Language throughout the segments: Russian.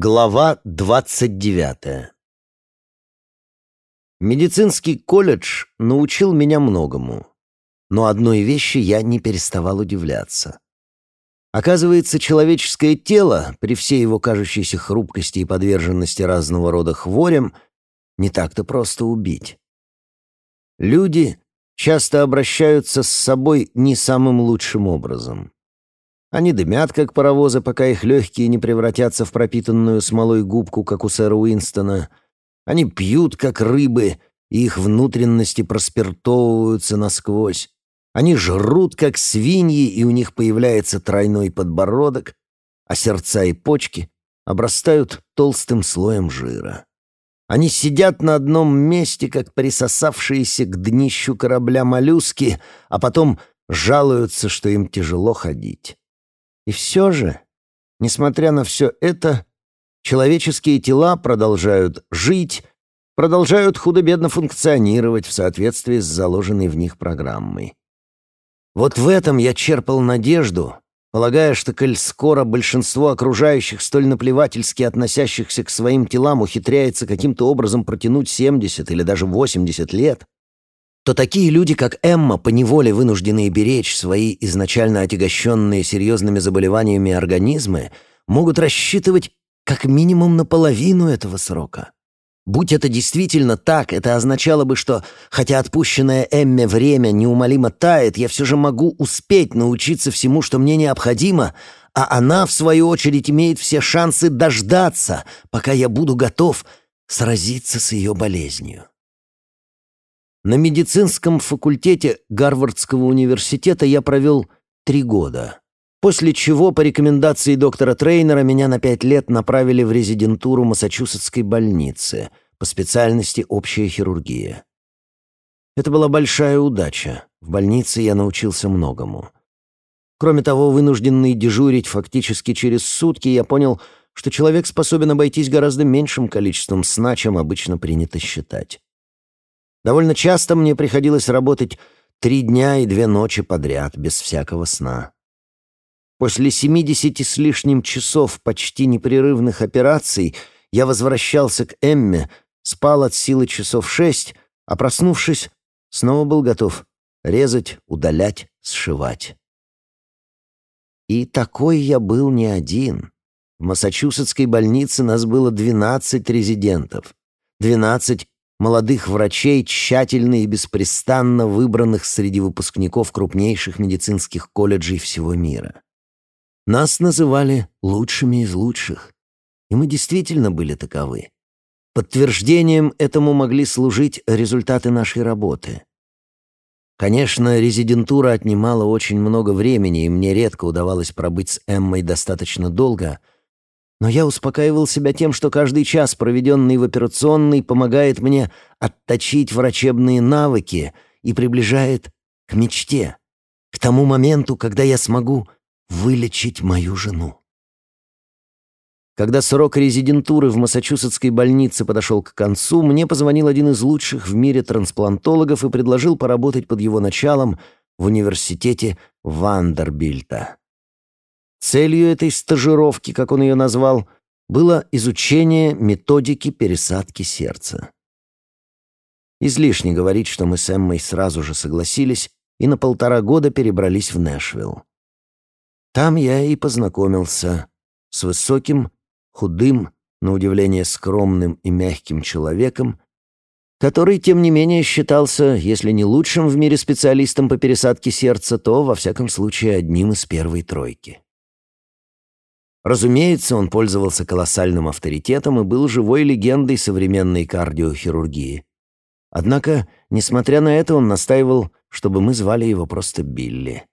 Глава двадцать девятая Медицинский колледж научил меня многому, но одной вещи я не переставал удивляться. Оказывается, человеческое тело, при всей его кажущейся хрупкости и подверженности разного рода хворям, не так-то просто убить. Люди часто обращаются с собой не самым лучшим образом. Они дымят, как паровозы, пока их легкие не превратятся в пропитанную смолой губку, как у сэра Уинстона. Они пьют, как рыбы, и их внутренности проспиртовываются насквозь. Они жрут, как свиньи, и у них появляется тройной подбородок, а сердца и почки обрастают толстым слоем жира. Они сидят на одном месте, как присосавшиеся к днищу корабля моллюски, а потом жалуются, что им тяжело ходить. И все же, несмотря на все это, человеческие тела продолжают жить, продолжают худо-бедно функционировать в соответствии с заложенной в них программой. Вот в этом я черпал надежду, полагая, что, коль скоро большинство окружающих, столь наплевательски относящихся к своим телам, ухитряется каким-то образом протянуть 70 или даже 80 лет, то такие люди, как Эмма, поневоле вынужденные беречь свои изначально отягощенные серьезными заболеваниями организмы, могут рассчитывать как минимум на половину этого срока. Будь это действительно так, это означало бы, что, хотя отпущенное Эмме время неумолимо тает, я все же могу успеть научиться всему, что мне необходимо, а она, в свою очередь, имеет все шансы дождаться, пока я буду готов сразиться с ее болезнью. На медицинском факультете Гарвардского университета я провел три года, после чего по рекомендации доктора Трейнера меня на пять лет направили в резидентуру Массачусетской больницы по специальности общая хирургия. Это была большая удача. В больнице я научился многому. Кроме того, вынужденный дежурить фактически через сутки, я понял, что человек способен обойтись гораздо меньшим количеством сна, чем обычно принято считать. Довольно часто мне приходилось работать три дня и две ночи подряд, без всякого сна. После семидесяти с лишним часов почти непрерывных операций я возвращался к Эмме, спал от силы часов шесть, а проснувшись, снова был готов резать, удалять, сшивать. И такой я был не один. В Массачусетской больнице нас было двенадцать резидентов, двенадцать молодых врачей, тщательно и беспрестанно выбранных среди выпускников крупнейших медицинских колледжей всего мира. Нас называли лучшими из лучших, и мы действительно были таковы. Подтверждением этому могли служить результаты нашей работы. Конечно, резидентура отнимала очень много времени, и мне редко удавалось пробыть с Эммой достаточно долго — но я успокаивал себя тем, что каждый час, проведенный в операционной, помогает мне отточить врачебные навыки и приближает к мечте, к тому моменту, когда я смогу вылечить мою жену. Когда срок резидентуры в Массачусетской больнице подошел к концу, мне позвонил один из лучших в мире трансплантологов и предложил поработать под его началом в университете Вандербильта. Целью этой стажировки, как он ее назвал, было изучение методики пересадки сердца. Излишне говорить, что мы с Эммой сразу же согласились и на полтора года перебрались в Нэшвилл. Там я и познакомился с высоким, худым, на удивление скромным и мягким человеком, который, тем не менее, считался, если не лучшим в мире специалистом по пересадке сердца, то, во всяком случае, одним из первой тройки. Разумеется, он пользовался колоссальным авторитетом и был живой легендой современной кардиохирургии. Однако, несмотря на это, он настаивал, чтобы мы звали его просто Билли.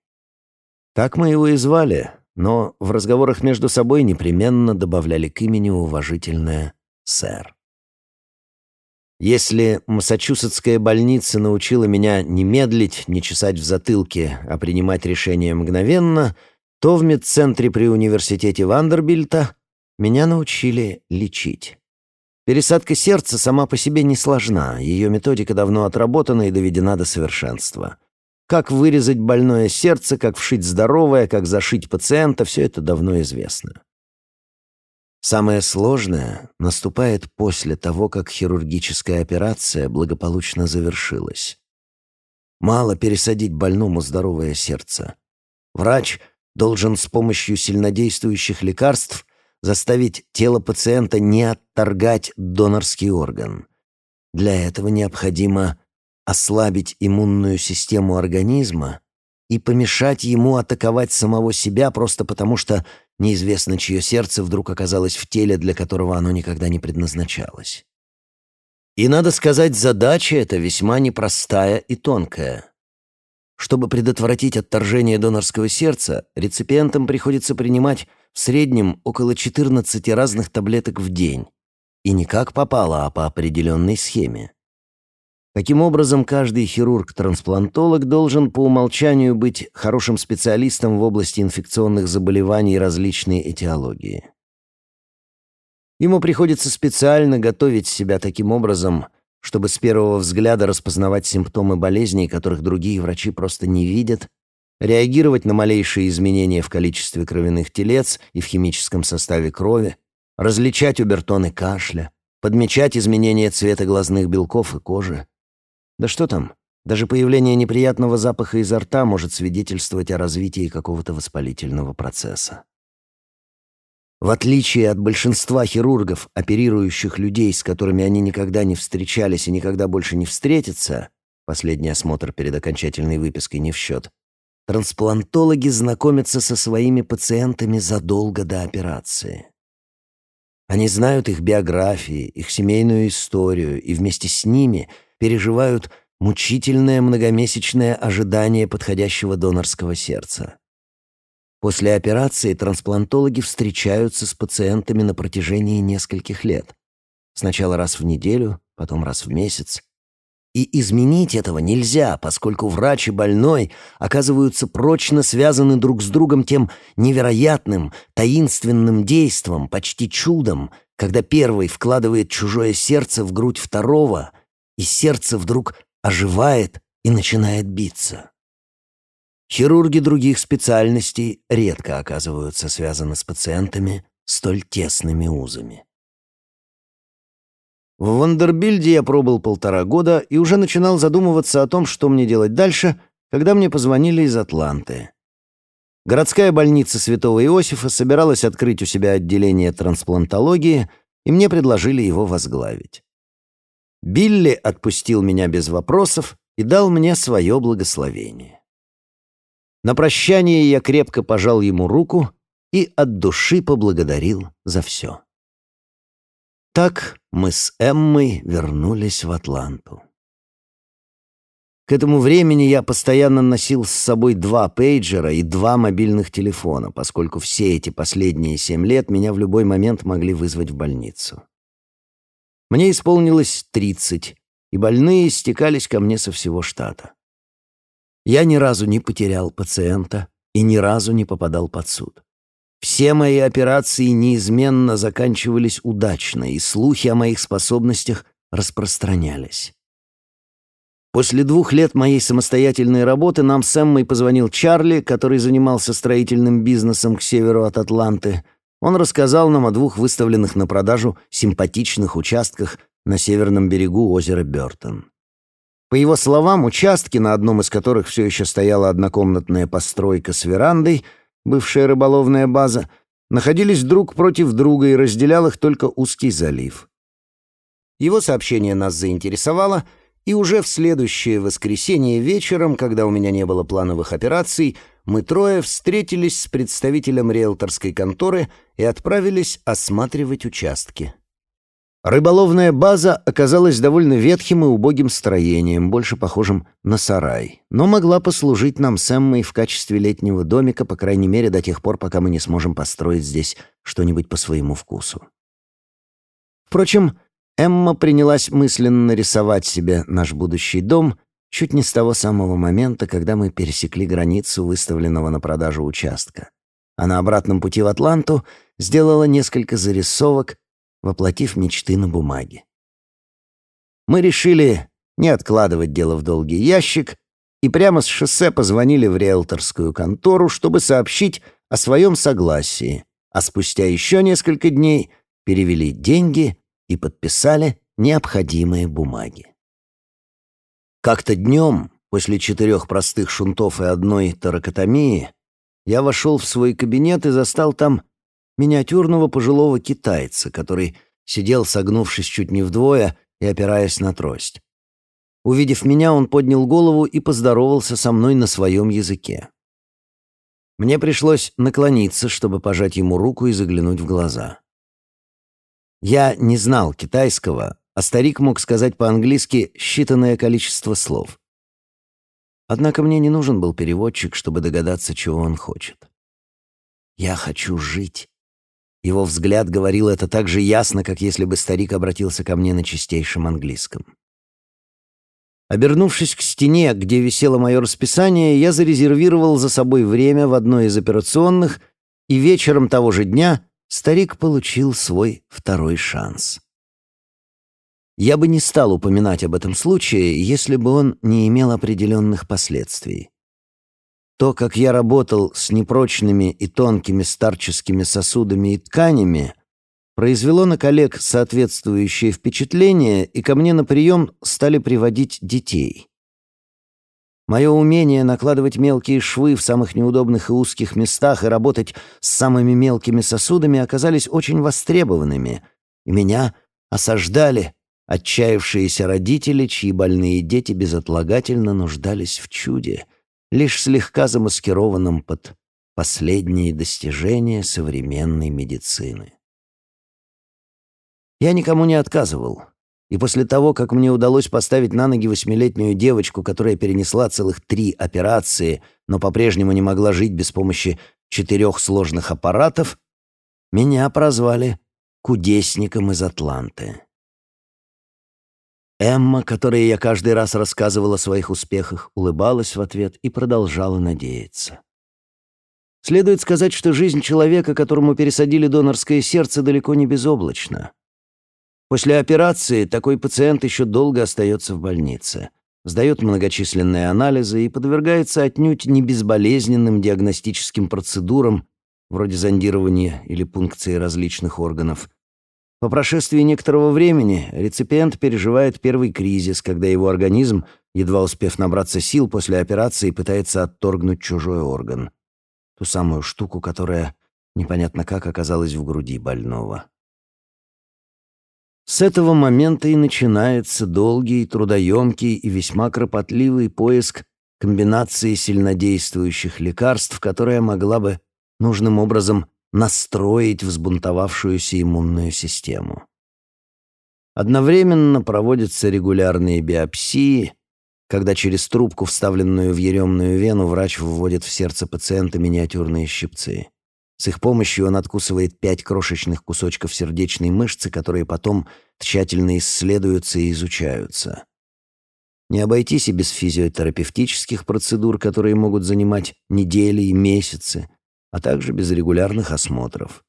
Так мы его и звали, но в разговорах между собой непременно добавляли к имени уважительное «сэр». Если Массачусетская больница научила меня не медлить, не чесать в затылке, а принимать решения мгновенно — то в медцентре при университете Вандербильта меня научили лечить. Пересадка сердца сама по себе не сложна, ее методика давно отработана и доведена до совершенства. Как вырезать больное сердце, как вшить здоровое, как зашить пациента — все это давно известно. Самое сложное наступает после того, как хирургическая операция благополучно завершилась. Мало пересадить больному здоровое сердце. Врач должен с помощью сильнодействующих лекарств заставить тело пациента не отторгать донорский орган. Для этого необходимо ослабить иммунную систему организма и помешать ему атаковать самого себя просто потому, что неизвестно, чье сердце вдруг оказалось в теле, для которого оно никогда не предназначалось. И, надо сказать, задача эта весьма непростая и тонкая. Чтобы предотвратить отторжение донорского сердца, реципиентам приходится принимать в среднем около 14 разных таблеток в день. И не как попало, а по определенной схеме. Таким образом, каждый хирург-трансплантолог должен по умолчанию быть хорошим специалистом в области инфекционных заболеваний различной этиологии. Ему приходится специально готовить себя таким образом, чтобы с первого взгляда распознавать симптомы болезней, которых другие врачи просто не видят, реагировать на малейшие изменения в количестве кровяных телец и в химическом составе крови, различать убертоны кашля, подмечать изменения цвета глазных белков и кожи, да что там, даже появление неприятного запаха изо рта может свидетельствовать о развитии какого-то воспалительного процесса. В отличие от большинства хирургов, оперирующих людей, с которыми они никогда не встречались и никогда больше не встретятся, последний осмотр перед окончательной выпиской не в счет, трансплантологи знакомятся со своими пациентами задолго до операции. Они знают их биографии, их семейную историю и вместе с ними – переживают мучительное многомесячное ожидание подходящего донорского сердца. После операции трансплантологи встречаются с пациентами на протяжении нескольких лет. Сначала раз в неделю, потом раз в месяц. И изменить этого нельзя, поскольку врач и больной оказываются прочно связаны друг с другом тем невероятным, таинственным действом, почти чудом, когда первый вкладывает чужое сердце в грудь второго — и сердце вдруг оживает и начинает биться. Хирурги других специальностей редко оказываются связаны с пациентами столь тесными узами. В Вандербильде я пробыл полтора года и уже начинал задумываться о том, что мне делать дальше, когда мне позвонили из Атланты. Городская больница Святого Иосифа собиралась открыть у себя отделение трансплантологии, и мне предложили его возглавить. Билли отпустил меня без вопросов и дал мне свое благословение. На прощание я крепко пожал ему руку и от души поблагодарил за все. Так мы с Эммой вернулись в Атланту. К этому времени я постоянно носил с собой два пейджера и два мобильных телефона, поскольку все эти последние семь лет меня в любой момент могли вызвать в больницу. Мне исполнилось тридцать, и больные стекались ко мне со всего штата. Я ни разу не потерял пациента и ни разу не попадал под суд. Все мои операции неизменно заканчивались удачно, и слухи о моих способностях распространялись. После двух лет моей самостоятельной работы нам с Эммой позвонил Чарли, который занимался строительным бизнесом к северу от Атланты, он рассказал нам о двух выставленных на продажу симпатичных участках на северном берегу озера Бёртон. По его словам, участки, на одном из которых все еще стояла однокомнатная постройка с верандой, бывшая рыболовная база, находились друг против друга и разделял их только узкий залив. Его сообщение нас заинтересовало, и уже в следующее воскресенье вечером, когда у меня не было плановых операций, мы трое встретились с представителем риэлторской конторы и отправились осматривать участки. Рыболовная база оказалась довольно ветхим и убогим строением, больше похожим на сарай, но могла послужить нам с Эммой в качестве летнего домика, по крайней мере, до тех пор, пока мы не сможем построить здесь что-нибудь по своему вкусу. Впрочем, Эмма принялась мысленно рисовать себе наш будущий дом чуть не с того самого момента, когда мы пересекли границу выставленного на продажу участка. А на обратном пути в Атланту сделала несколько зарисовок, воплотив мечты на бумаге. Мы решили не откладывать дело в долгий ящик и прямо с шоссе позвонили в риэлторскую контору, чтобы сообщить о своем согласии, а спустя еще несколько дней — перевели деньги и подписали необходимые бумаги. Как-то днем, после четырех простых шунтов и одной таракотомии, я вошел в свой кабинет и застал там миниатюрного пожилого китайца, который сидел, согнувшись чуть не вдвое и опираясь на трость. Увидев меня, он поднял голову и поздоровался со мной на своем языке. Мне пришлось наклониться, чтобы пожать ему руку и заглянуть в глаза. Я не знал китайского, а старик мог сказать по-английски считанное количество слов. Однако мне не нужен был переводчик, чтобы догадаться, чего он хочет. «Я хочу жить». Его взгляд говорил это так же ясно, как если бы старик обратился ко мне на чистейшем английском. Обернувшись к стене, где висело мое расписание, я зарезервировал за собой время в одной из операционных, и вечером того же дня старик получил свой второй шанс. Я бы не стал упоминать об этом случае, если бы он не имел определенных последствий. То, как я работал с непрочными и тонкими старческими сосудами и тканями, произвело на коллег соответствующее впечатление, и ко мне на прием стали приводить детей. Мое умение накладывать мелкие швы в самых неудобных и узких местах и работать с самыми мелкими сосудами оказались очень востребованными, и меня осаждали отчаявшиеся родители, чьи больные дети безотлагательно нуждались в чуде, лишь слегка замаскированном под последние достижения современной медицины. Я никому не отказывал. И после того, как мне удалось поставить на ноги восьмилетнюю девочку, которая перенесла целых три операции, но по-прежнему не могла жить без помощи четырех сложных аппаратов, меня прозвали кудесником из Атланты. Эмма, которой я каждый раз рассказывал о своих успехах, улыбалась в ответ и продолжала надеяться. Следует сказать, что жизнь человека, которому пересадили донорское сердце, далеко не безоблачна. После операции такой пациент еще долго остается в больнице, сдает многочисленные анализы и подвергается отнюдь не безболезненным диагностическим процедурам, вроде зондирования или пункции различных органов. По прошествии некоторого времени реципиент переживает первый кризис, когда его организм, едва успев набраться сил после операции, пытается отторгнуть чужой орган. Ту самую штуку, которая непонятно как оказалась в груди больного. С этого момента и начинается долгий, трудоемкий и весьма кропотливый поиск комбинации сильнодействующих лекарств, которая могла бы нужным образом настроить взбунтовавшуюся иммунную систему. Одновременно проводятся регулярные биопсии, когда через трубку, вставленную в еремную вену, врач вводит в сердце пациента миниатюрные щипцы. С их помощью он откусывает пять крошечных кусочков сердечной мышцы, которые потом тщательно исследуются и изучаются. Не обойтись и без физиотерапевтических процедур, которые могут занимать недели и месяцы, а также без регулярных осмотров.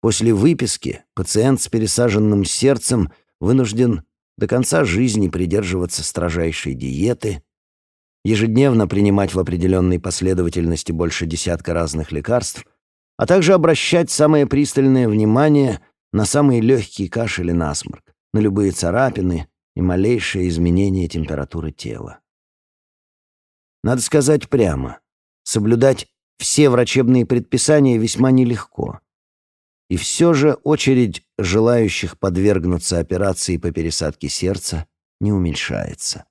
После выписки пациент с пересаженным сердцем вынужден до конца жизни придерживаться строжайшей диеты, ежедневно принимать в определенной последовательности больше десятка разных лекарств, а также обращать самое пристальное внимание на самые легкие кашель и насморк, на любые царапины и малейшие изменения температуры тела. Надо сказать прямо, соблюдать все врачебные предписания весьма нелегко. И все же очередь желающих подвергнуться операции по пересадке сердца не уменьшается.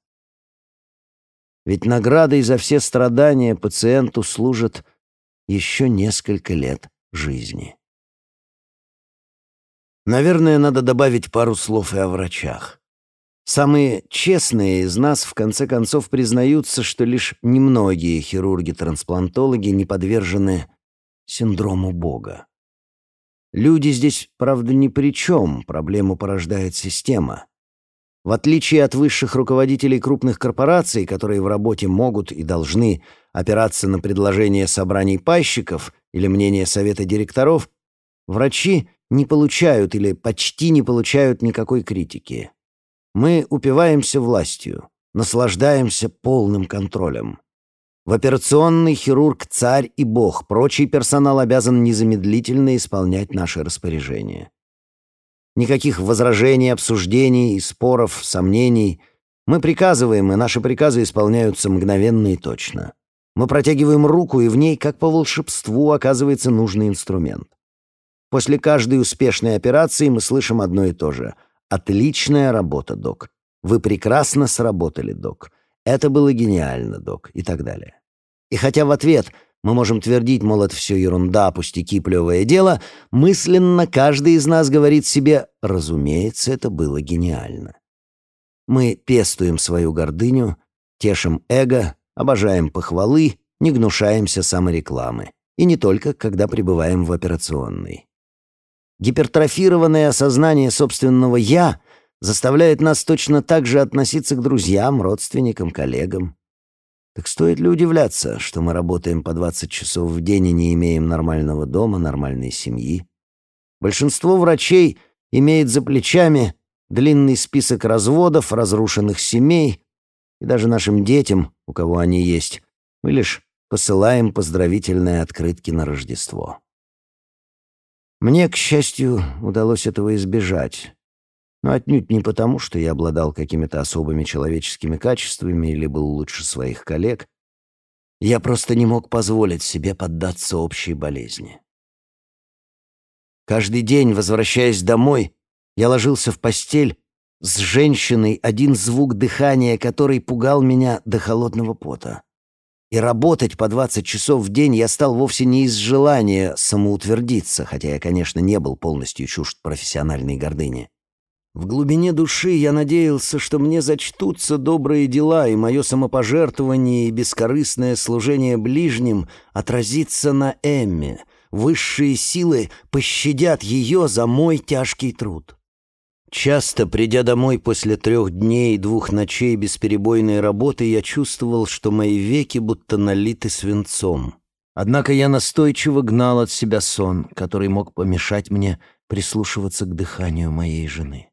Ведь наградой за все страдания пациенту служат еще несколько лет жизни. Наверное, надо добавить пару слов и о врачах. Самые честные из нас в конце концов признаются, что лишь немногие хирурги-трансплантологи не подвержены синдрому Бога. Люди здесь, правда, ни при чем, проблему порождает система. В отличие от высших руководителей крупных корпораций, которые в работе могут и должны опираться на предложения собраний пайщиков или мнение совета директоров, врачи не получают или почти не получают никакой критики. Мы упиваемся властью, наслаждаемся полным контролем. В операционной хирург — царь и бог, прочий персонал обязан незамедлительно исполнять наши распоряжения. Никаких возражений, обсуждений, споров, сомнений. Мы приказываем, и наши приказы исполняются мгновенно и точно. Мы протягиваем руку, и в ней, как по волшебству, оказывается нужный инструмент. После каждой успешной операции мы слышим одно и то же. «Отличная работа, док. Вы прекрасно сработали, док. Это было гениально, док». И так далее. И хотя в ответ мы можем твердить, мол, это все ерунда, пустяки, плевое дело, мысленно каждый из нас говорит себе «разумеется, это было гениально». Мы пестуем свою гордыню, тешим эго, обожаем похвалы, не гнушаемся саморекламы. И не только, когда пребываем в операционной. Гипертрофированное осознание собственного «я» заставляет нас точно так же относиться к друзьям, родственникам, коллегам. Так стоит ли удивляться, что мы работаем по 20 часов в день и не имеем нормального дома, нормальной семьи? Большинство врачей имеет за плечами длинный список разводов, разрушенных семей, и даже нашим детям, у кого они есть, мы лишь посылаем поздравительные открытки на Рождество. Мне, к счастью, удалось этого избежать. Но отнюдь не потому, что я обладал какими-то особыми человеческими качествами или был лучше своих коллег. Я просто не мог позволить себе поддаться общей болезни. Каждый день, возвращаясь домой, я ложился в постель с женщиной, один звук дыхания которой пугал меня до холодного пота. И работать по 20 часов в день я стал вовсе не из желания самоутвердиться, хотя я, конечно, не был полностью чужд профессиональной гордыни. В глубине души я надеялся, что мне зачтутся добрые дела, и мое самопожертвование и бескорыстное служение ближним отразится на Эмме. Высшие силы пощадят ее за мой тяжкий труд. Часто, придя домой после трех дней и двух ночей бесперебойной работы, я чувствовал, что мои веки будто налиты свинцом. Однако я настойчиво гнал от себя сон, который мог помешать мне прислушиваться к дыханию моей жены.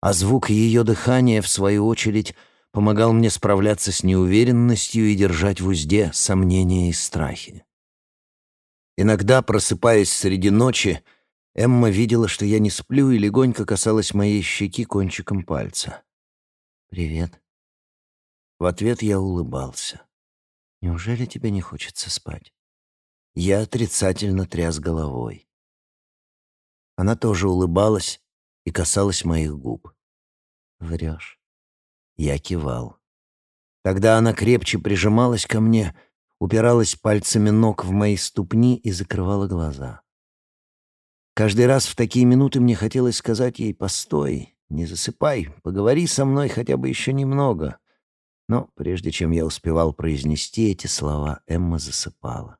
А звук ее дыхания, в свою очередь, помогал мне справляться с неуверенностью и держать в узде сомнения и страхи. Иногда, просыпаясь среди ночи, Эмма видела, что я не сплю, и легонько касалась моей щеки кончиком пальца. «Привет». В ответ я улыбался. «Неужели тебе не хочется спать?» Я отрицательно тряс головой. Она тоже улыбалась и касалась моих губ. «Врешь». Я кивал. Тогда она крепче прижималась ко мне, упиралась пальцами ног в мои ступни и закрывала глаза. Каждый раз в такие минуты мне хотелось сказать ей «постой, не засыпай, поговори со мной хотя бы еще немного». Но прежде чем я успевал произнести эти слова, Эмма засыпала.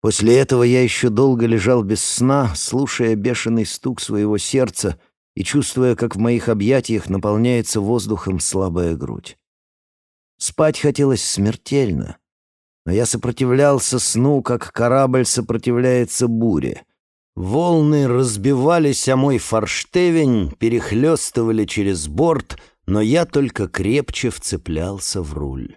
После этого я еще долго лежал без сна, слушая бешеный стук своего сердца и чувствуя, как в моих объятиях наполняется воздухом слабая грудь. Спать хотелось смертельно, но я сопротивлялся сну, как корабль сопротивляется буре — Волны разбивались о мой форштевень, перехлестывали через борт, но я только крепче вцеплялся в руль.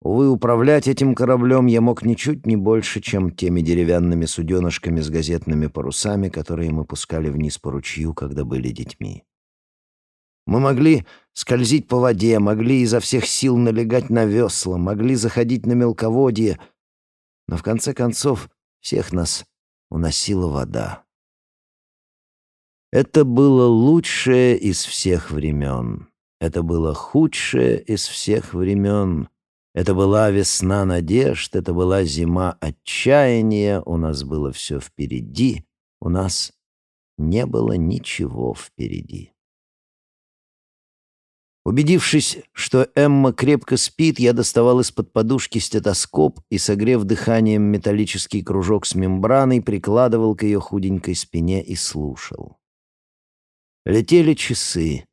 Увы, управлять этим кораблем я мог ничуть не больше, чем теми деревянными суденышками с газетными парусами, которые мы пускали вниз по ручью, когда были детьми. Мы могли скользить по воде, могли изо всех сил налегать на весла, могли заходить на мелководье, но в конце концов всех нас уносила вода. Это было лучшее из всех времен. Это было худшее из всех времен. Это была весна надежд, это была зима отчаяния, у нас было все впереди, у нас не было ничего впереди. Убедившись, что Эмма крепко спит, я доставал из-под подушки стетоскоп и, согрев дыханием металлический кружок с мембраной, прикладывал к ее худенькой спине и слушал. Летели часы.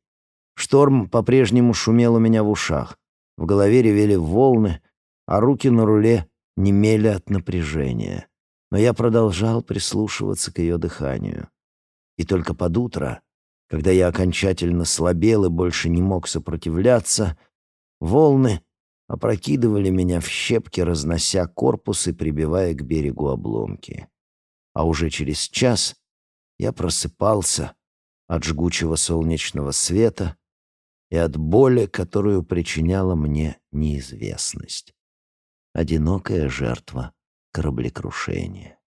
Шторм по-прежнему шумел у меня в ушах. В голове ревели волны, а руки на руле немели от напряжения. Но я продолжал прислушиваться к ее дыханию. И только под утро когда я окончательно слабел и больше не мог сопротивляться, волны опрокидывали меня в щепки, разнося корпус и прибивая к берегу обломки. А уже через час я просыпался от жгучего солнечного света и от боли, которую причиняла мне неизвестность. Одинокая жертва кораблекрушения.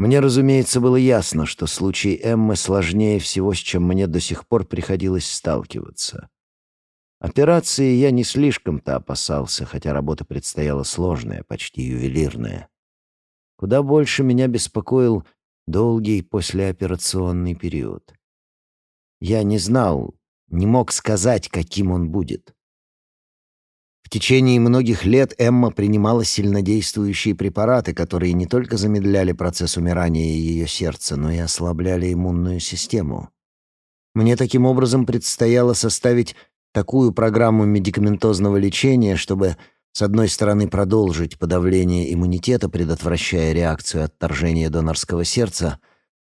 Мне, разумеется, было ясно, что случай Эммы сложнее всего, с чем мне до сих пор приходилось сталкиваться. Операции я не слишком-то опасался, хотя работа предстояла сложная, почти ювелирная. Куда больше меня беспокоил долгий послеоперационный период. Я не знал, не мог сказать, каким он будет. В течение многих лет Эмма принимала сильнодействующие препараты, которые не только замедляли процесс умирания ее сердца, но и ослабляли иммунную систему. Мне таким образом предстояло составить такую программу медикаментозного лечения, чтобы, с одной стороны, продолжить подавление иммунитета, предотвращая реакцию отторжения донорского сердца,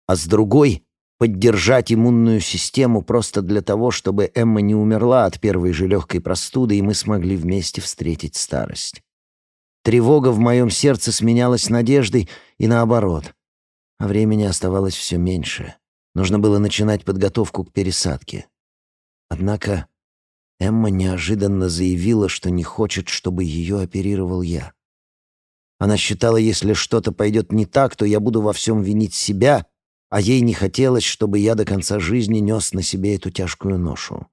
а с другой поддержать иммунную систему просто для того, чтобы Эмма не умерла от первой же легкой простуды, и мы смогли вместе встретить старость. Тревога в моем сердце сменялась надеждой и наоборот. А времени оставалось все меньше. Нужно было начинать подготовку к пересадке. Однако Эмма неожиданно заявила, что не хочет, чтобы ее оперировал я. Она считала, если что-то пойдет не так, то я буду во всем винить себя а ей не хотелось, чтобы я до конца жизни нес на себе эту тяжкую ношу.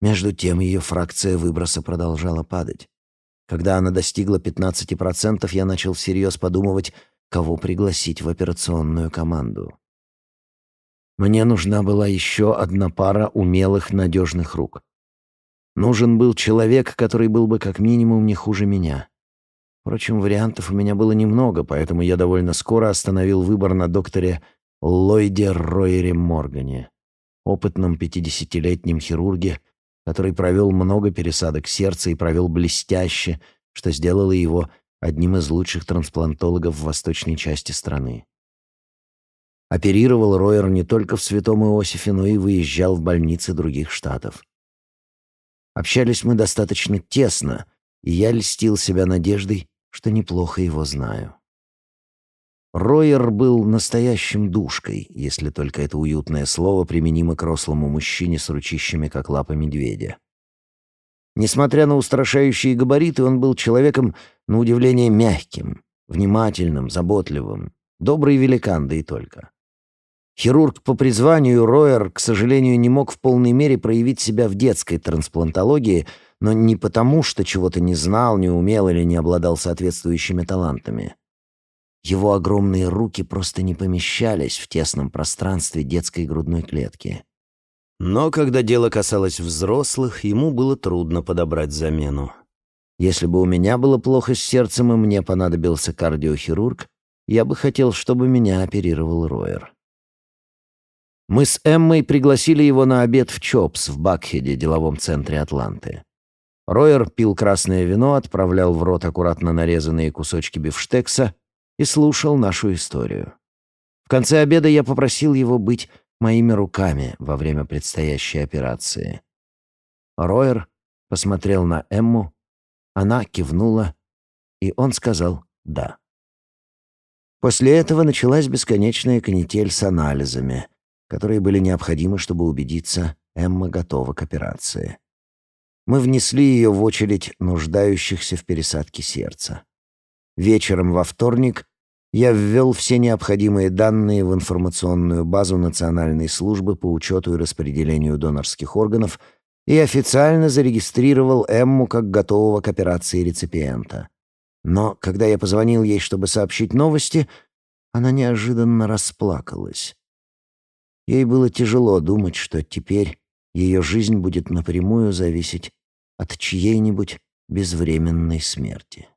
Между тем ее фракция выброса продолжала падать. Когда она достигла 15%, я начал всерьез подумывать, кого пригласить в операционную команду. Мне нужна была еще одна пара умелых, надежных рук. Нужен был человек, который был бы как минимум не хуже меня. Впрочем, вариантов у меня было немного, поэтому я довольно скоро остановил выбор на докторе Ллойде Ройере Моргане, опытном пятидесятилетнем хирурге, который провел много пересадок сердца и провел блестяще, что сделало его одним из лучших трансплантологов в восточной части страны. Оперировал Ройер не только в Святом Иосифе, но и выезжал в больницы других штатов. Общались мы достаточно тесно, и я льстил себя надеждой, что неплохо его знаю. Ройер был настоящим душкой, если только это уютное слово применимо к рослому мужчине с ручищами, как лапа медведя. Несмотря на устрашающие габариты, он был человеком, на удивление, мягким, внимательным, заботливым, добрый великан, да и только. Хирург по призванию Ройер, к сожалению, не мог в полной мере проявить себя в детской трансплантологии, но не потому, что чего-то не знал, не умел или не обладал соответствующими талантами. Его огромные руки просто не помещались в тесном пространстве детской грудной клетки. Но когда дело касалось взрослых, ему было трудно подобрать замену. Если бы у меня было плохо с сердцем и мне понадобился кардиохирург, я бы хотел, чтобы меня оперировал Ройер. Мы с Эммой пригласили его на обед в Чопс в Бакхеде, деловом центре Атланты. Ройер пил красное вино, отправлял в рот аккуратно нарезанные кусочки бифштекса и слушал нашу историю. В конце обеда я попросил его быть моими руками во время предстоящей операции. Ройер посмотрел на Эмму, она кивнула, и он сказал «да». После этого началась бесконечная канитель с анализами, которые были необходимы, чтобы убедиться, Эмма готова к операции. Мы внесли ее в очередь нуждающихся в пересадке сердца. Вечером во вторник я ввел все необходимые данные в информационную базу Национальной службы по учету и распределению донорских органов и официально зарегистрировал Эмму как готового к операции реципиента. Но когда я позвонил ей, чтобы сообщить новости, она неожиданно расплакалась. Ей было тяжело думать, что теперь ее жизнь будет напрямую зависеть от чьей-нибудь безвременной смерти.